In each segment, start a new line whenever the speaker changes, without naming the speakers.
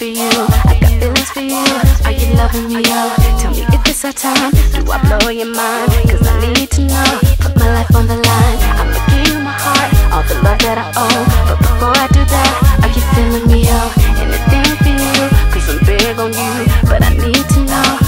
for you. I got feelings for you. Are you loving me? up? Tell me if it's our time. Do I blow your mind? Cause I need to know. Put my life on the line. I'm giving you my heart, all the love that I owe. But before I do that, are you feeling me? Yo? Anything for you? Cause I'm big on you. But I need to know.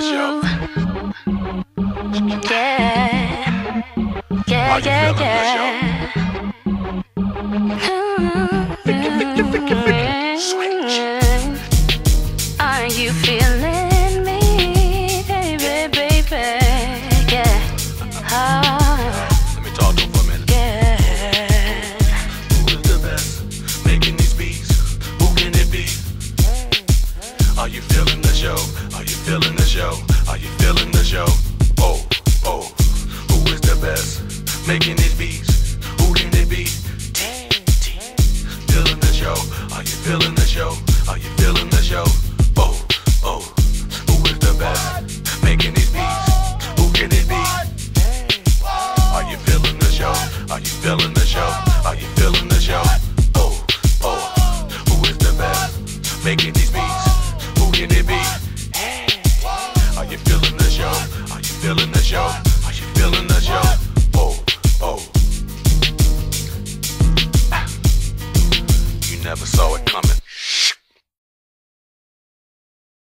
You feeling
the show? yeah, yeah, yeah, yeah. Hmm. Are you feeling
show? Are you feeling the show? Oh, oh. Who is the best? Making these beats. Who can it be? Feeling the show? Are you feeling the show? Are you feeling the show? Oh, oh. Who is the best? Making these beats. Who can it be? Are you feeling the show? Are you feeling the show? Are you feeling the show? Oh, oh, who is the best? Making these beats, you feeling? Are you feeling the show? Oh, oh. You never saw it coming.